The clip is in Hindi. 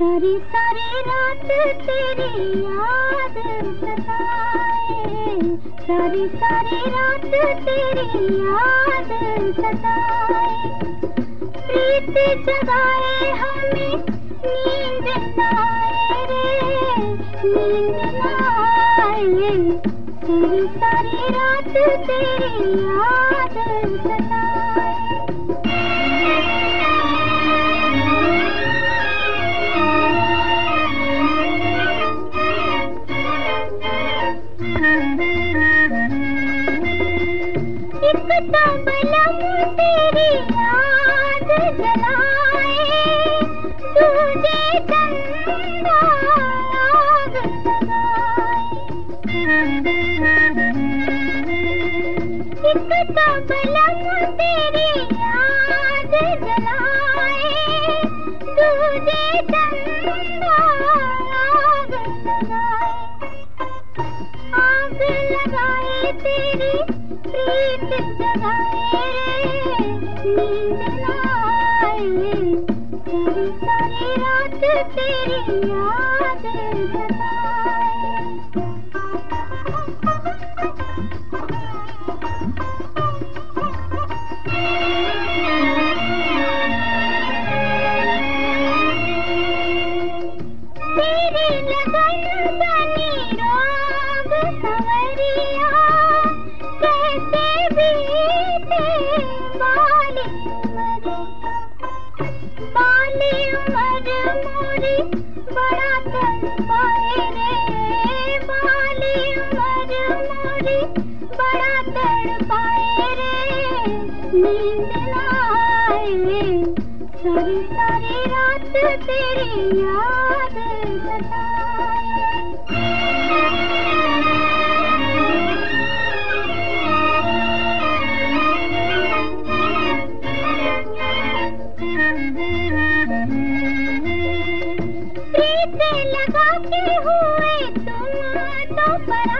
सारी सारी रात तेरी याद सताए। सारी सारी रात तेरी याद सताए। प्रीत जगाए हमें नींद नींद नाए सारी सारी रात तेरी याद तेरी लगाए तेरी प्रीत जगाए। सारी तेरी याद तेरी लगन बनी सारी सारी रात तेरी याद लगा के हुए तुम तो पराए